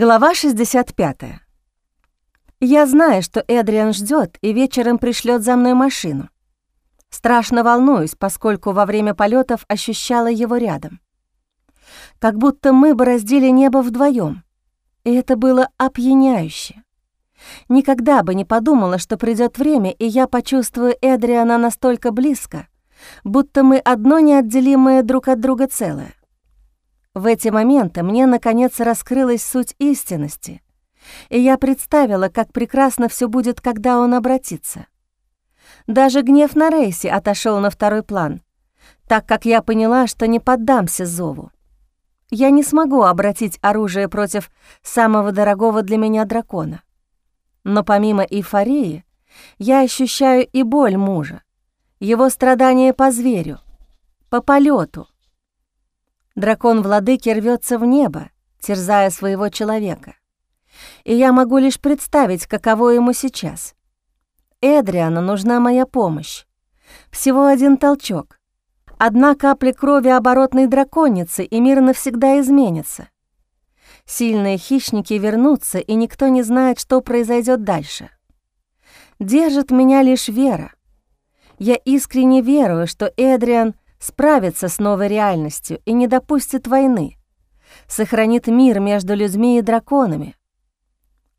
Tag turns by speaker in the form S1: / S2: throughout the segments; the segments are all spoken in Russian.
S1: Глава 65. Я знаю, что Эдриан ждет и вечером пришлет за мной машину. Страшно волнуюсь, поскольку во время полетов ощущала его рядом. Как будто мы бороздили небо вдвоем, и это было опьяняюще. Никогда бы не подумала, что придет время, и я почувствую Эдриана настолько близко, будто мы одно неотделимое друг от друга целое. В эти моменты мне, наконец, раскрылась суть истинности, и я представила, как прекрасно все будет, когда он обратится. Даже гнев на Рейси отошел на второй план, так как я поняла, что не поддамся зову. Я не смогу обратить оружие против самого дорогого для меня дракона. Но помимо эйфории, я ощущаю и боль мужа, его страдания по зверю, по полету, Дракон владыки рвется в небо, терзая своего человека. И я могу лишь представить, каково ему сейчас. Эдриану нужна моя помощь. Всего один толчок. Одна капля крови оборотной драконицы, и мир навсегда изменится. Сильные хищники вернутся, и никто не знает, что произойдет дальше. Держит меня лишь вера. Я искренне верую, что Эдриан — справится с новой реальностью и не допустит войны, сохранит мир между людьми и драконами.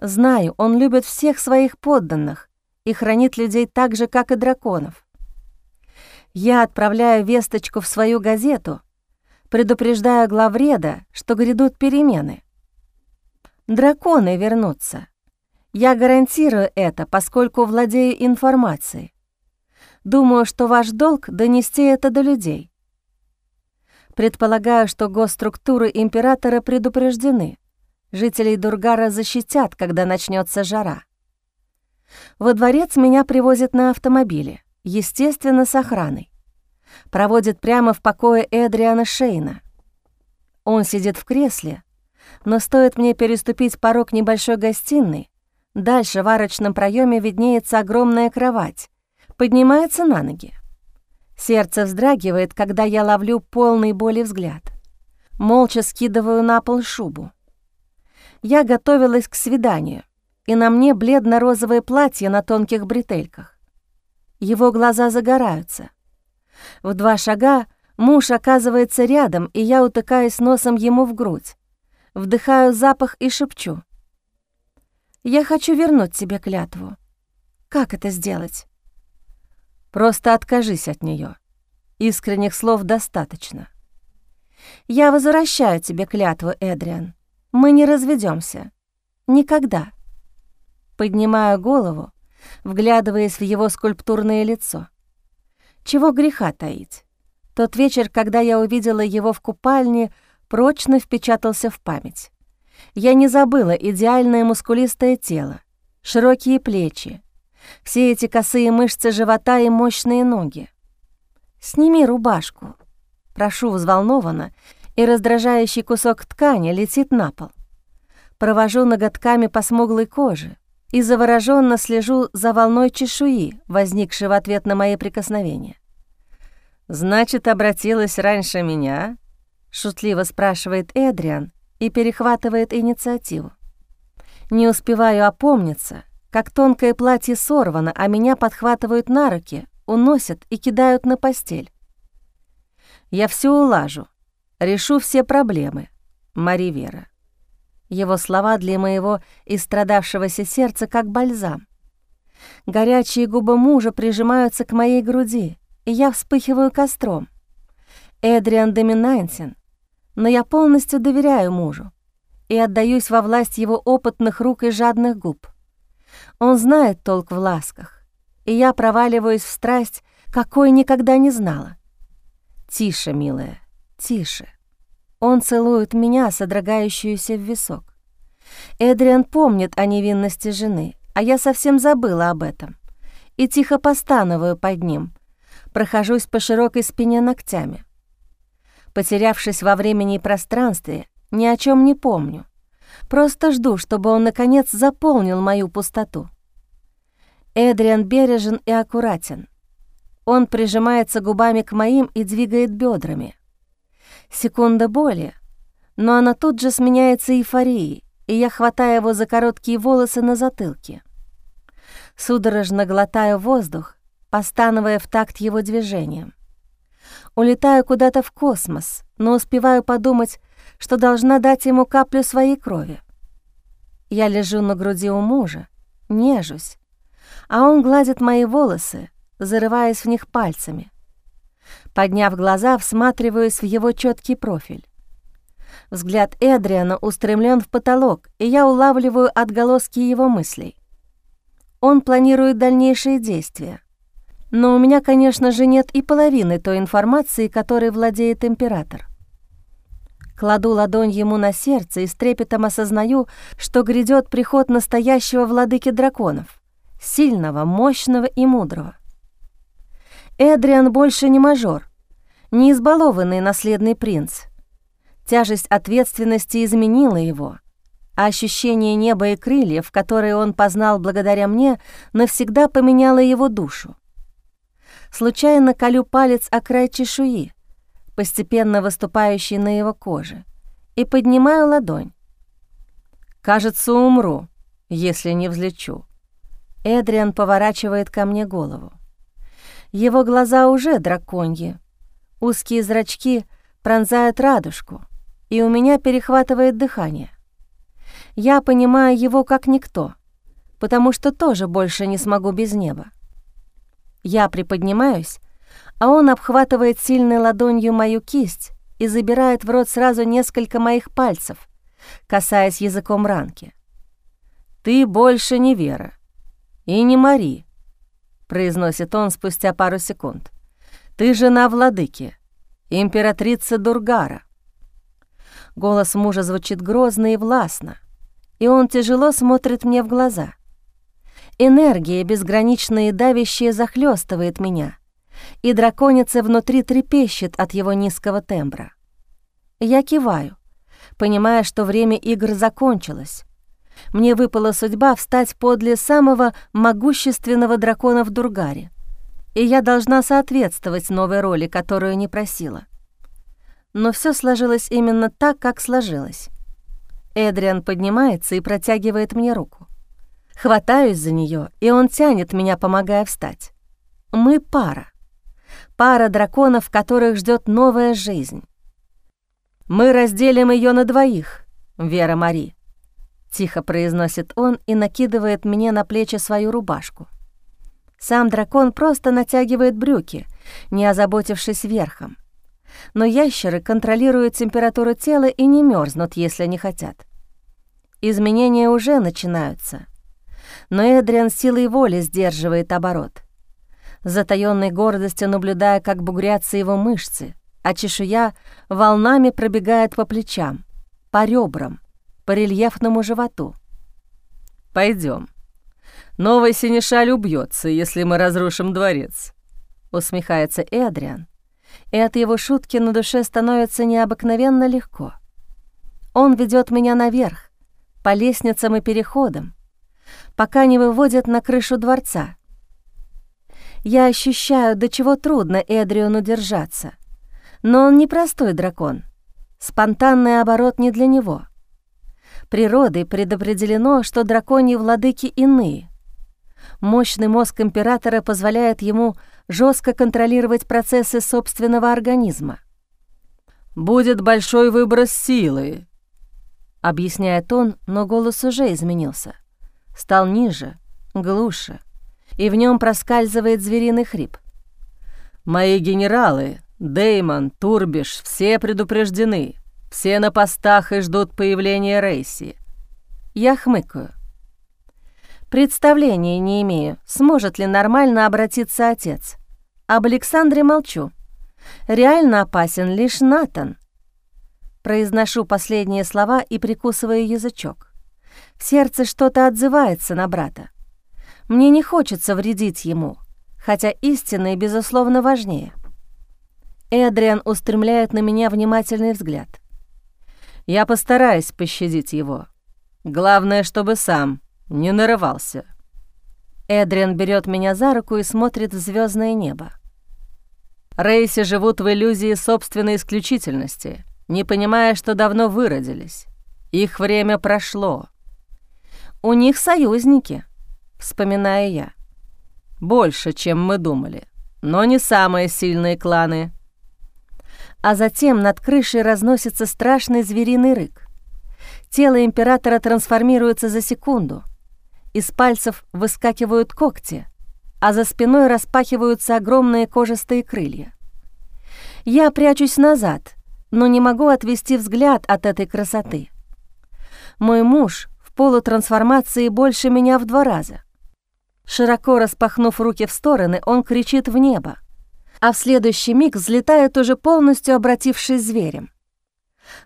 S1: Знаю, он любит всех своих подданных и хранит людей так же, как и драконов. Я отправляю весточку в свою газету, предупреждаю главреда, что грядут перемены. Драконы вернутся. Я гарантирую это, поскольку владею информацией. Думаю, что ваш долг — донести это до людей. Предполагаю, что госструктуры императора предупреждены. Жителей Дургара защитят, когда начнется жара. Во дворец меня привозят на автомобиле, естественно, с охраной. Проводят прямо в покое Эдриана Шейна. Он сидит в кресле, но стоит мне переступить порог небольшой гостиной, дальше в арочном проеме виднеется огромная кровать, поднимается на ноги. Сердце вздрагивает, когда я ловлю полный боли взгляд. Молча скидываю на пол шубу. Я готовилась к свиданию, и на мне бледно-розовое платье на тонких бретельках. Его глаза загораются. В два шага муж оказывается рядом, и я утыкаюсь носом ему в грудь. Вдыхаю запах и шепчу. «Я хочу вернуть тебе клятву. Как это сделать?» Просто откажись от нее. Искренних слов достаточно. Я возвращаю тебе клятву, Эдриан. Мы не разведемся. Никогда. Поднимаю голову, вглядываясь в его скульптурное лицо. Чего греха таить? Тот вечер, когда я увидела его в купальне, прочно впечатался в память. Я не забыла идеальное мускулистое тело, широкие плечи, все эти косые мышцы живота и мощные ноги. «Сними рубашку», — прошу взволнованно, и раздражающий кусок ткани летит на пол. Провожу ноготками по смуглой коже и завороженно слежу за волной чешуи, возникшей в ответ на мои прикосновения. «Значит, обратилась раньше меня?» — шутливо спрашивает Эдриан и перехватывает инициативу. Не успеваю опомниться — как тонкое платье сорвано, а меня подхватывают на руки, уносят и кидают на постель. Я все улажу, решу все проблемы. Мари Вера. Его слова для моего истрадавшегося сердца как бальзам. Горячие губы мужа прижимаются к моей груди, и я вспыхиваю костром. Эдриан доминантен, но я полностью доверяю мужу и отдаюсь во власть его опытных рук и жадных губ. Он знает толк в ласках, и я проваливаюсь в страсть, какой никогда не знала. Тише, милая, тише. Он целует меня, содрогающуюся в висок. Эдриан помнит о невинности жены, а я совсем забыла об этом. И тихо постановую под ним, прохожусь по широкой спине ногтями. Потерявшись во времени и пространстве, ни о чем не помню. Просто жду, чтобы он, наконец, заполнил мою пустоту. Эдриан бережен и аккуратен. Он прижимается губами к моим и двигает бедрами. Секунда боли, но она тут же сменяется эйфорией, и я хватаю его за короткие волосы на затылке. Судорожно глотаю воздух, постановая в такт его движением. Улетаю куда-то в космос, но успеваю подумать, что должна дать ему каплю своей крови. Я лежу на груди у мужа, нежусь, а он гладит мои волосы, зарываясь в них пальцами. Подняв глаза, всматриваюсь в его четкий профиль. Взгляд Эдриана устремлен в потолок, и я улавливаю отголоски его мыслей. Он планирует дальнейшие действия. Но у меня, конечно же, нет и половины той информации, которой владеет император. Кладу ладонь ему на сердце и с трепетом осознаю, что грядет приход настоящего владыки драконов, сильного, мощного и мудрого. Эдриан больше не мажор, не избалованный наследный принц. Тяжесть ответственности изменила его, а ощущение неба и крыльев, которые он познал благодаря мне, навсегда поменяло его душу. Случайно колю палец о край чешуи, постепенно выступающей на его коже, и поднимаю ладонь. «Кажется, умру, если не взлечу». Эдриан поворачивает ко мне голову. Его глаза уже драконьи. Узкие зрачки пронзают радужку, и у меня перехватывает дыхание. Я понимаю его как никто, потому что тоже больше не смогу без неба. Я приподнимаюсь, а он обхватывает сильной ладонью мою кисть и забирает в рот сразу несколько моих пальцев, касаясь языком ранки. «Ты больше не Вера и не Мари», произносит он спустя пару секунд. «Ты жена владыки, императрица Дургара». Голос мужа звучит грозно и властно, и он тяжело смотрит мне в глаза. Энергия, безграничная и давящая, захлестывает меня, и драконица внутри трепещет от его низкого тембра. Я киваю, понимая, что время игр закончилось, мне выпала судьба встать подле самого могущественного дракона в Дургаре, и я должна соответствовать новой роли, которую не просила. Но все сложилось именно так, как сложилось. Эдриан поднимается и протягивает мне руку. Хватаюсь за нее, и он тянет меня, помогая встать. Мы пара. Пара драконов, которых ждет новая жизнь. Мы разделим ее на двоих, Вера Мари. Тихо произносит он и накидывает мне на плечи свою рубашку. Сам дракон просто натягивает брюки, не озаботившись верхом. Но ящеры контролируют температуру тела и не мерзнут, если не хотят. Изменения уже начинаются. Но Эдриан силой воли сдерживает оборот. Затаённой гордостью наблюдая, как бугрятся его мышцы, а чешуя волнами пробегает по плечам, по ребрам, по рельефному животу. Пойдем. Новый синешаль убьется, если мы разрушим дворец», — усмехается Эдриан, и от его шутки на душе становится необыкновенно легко. Он ведет меня наверх, по лестницам и переходам, пока не выводит на крышу дворца. Я ощущаю, до чего трудно Эдриону держаться, но он не простой дракон. Спонтанный оборот не для него — Природой предопределено, что драконьи владыки иные. Мощный мозг императора позволяет ему жестко контролировать процессы собственного организма. «Будет большой выброс силы», — объясняет он, но голос уже изменился. Стал ниже, глуше, и в нем проскальзывает звериный хрип. «Мои генералы, Деймон, Турбиш, все предупреждены. Все на постах и ждут появления Рейси. Я хмыкаю. Представления не имею, сможет ли нормально обратиться отец. Об Александре молчу. Реально опасен лишь Натан. Произношу последние слова и прикусываю язычок. В сердце что-то отзывается на брата. Мне не хочется вредить ему, хотя истинное, безусловно, важнее. Эдриан устремляет на меня внимательный взгляд. Я постараюсь пощадить его. Главное, чтобы сам не нарывался. Эдриан берет меня за руку и смотрит в звездное небо. Рейси живут в иллюзии собственной исключительности, не понимая, что давно выродились.
S2: Их время прошло.
S1: У них союзники, вспоминаю я.
S2: Больше, чем мы думали, но не самые сильные кланы.
S1: А затем над крышей разносится страшный звериный рык. Тело императора трансформируется за секунду. Из пальцев выскакивают когти, а за спиной распахиваются огромные кожистые крылья. Я прячусь назад, но не могу отвести взгляд от этой красоты. Мой муж в полутрансформации больше меня в два раза. Широко распахнув руки в стороны, он кричит в небо, а в следующий миг взлетает уже полностью обратившись зверем.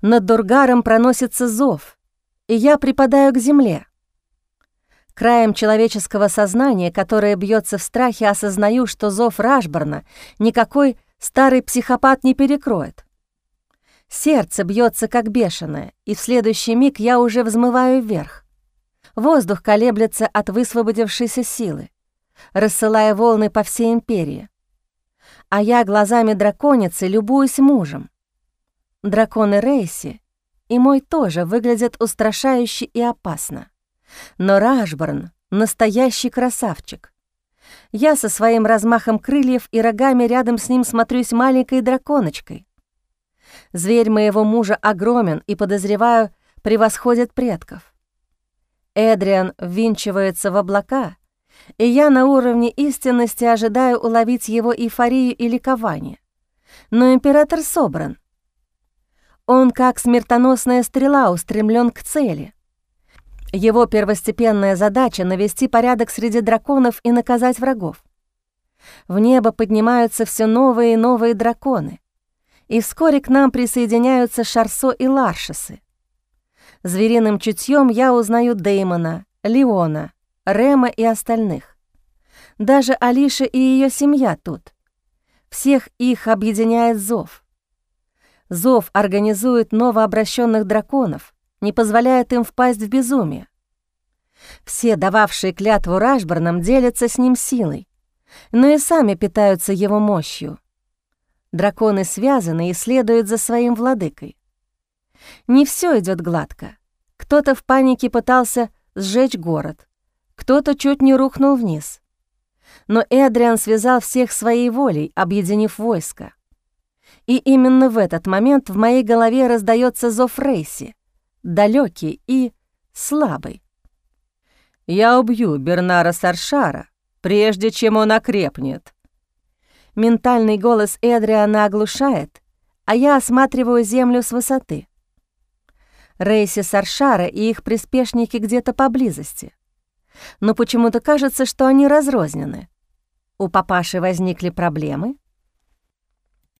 S1: Над Дургаром проносится зов, и я припадаю к земле. Краем человеческого сознания, которое бьется в страхе, осознаю, что зов Рашборна никакой старый психопат не перекроет. Сердце бьется как бешеное, и в следующий миг я уже взмываю вверх. Воздух колеблется от высвободившейся силы, рассылая волны по всей империи. А я глазами драконицы любуюсь мужем. Драконы Рейси и мой тоже выглядят устрашающе и опасно. Но Рашборн — настоящий красавчик. Я со своим размахом крыльев и рогами рядом с ним смотрюсь маленькой драконочкой. Зверь моего мужа огромен и, подозреваю, превосходит предков. Эдриан ввинчивается в облака, и я на уровне истинности ожидаю уловить его эйфорию и ликование. Но император собран. Он, как смертоносная стрела, устремлен к цели. Его первостепенная задача — навести порядок среди драконов и наказать врагов. В небо поднимаются все новые и новые драконы, и вскоре к нам присоединяются Шарсо и Ларшесы. Звериным чутьем я узнаю Деймона, Леона, Рема и остальных. Даже Алиша и ее семья тут. Всех их объединяет зов. Зов организует новообращенных драконов, не позволяет им впасть в безумие. Все, дававшие клятву Рашборнам, делятся с ним силой, но и сами питаются его мощью. Драконы связаны и следуют за своим владыкой. Не все идет гладко. Кто-то в панике пытался сжечь город, кто-то чуть не рухнул вниз. Но Эдриан связал всех своей волей, объединив войско. И именно в этот момент в моей голове раздается зов Рейси — далекий и слабый.
S2: «Я убью Бернара Саршара, прежде чем он окрепнет».
S1: Ментальный голос Эдриана оглушает, а я осматриваю землю с высоты. Рейси Саршара и их приспешники где-то поблизости. Но почему-то кажется, что они разрознены. У папаши возникли проблемы?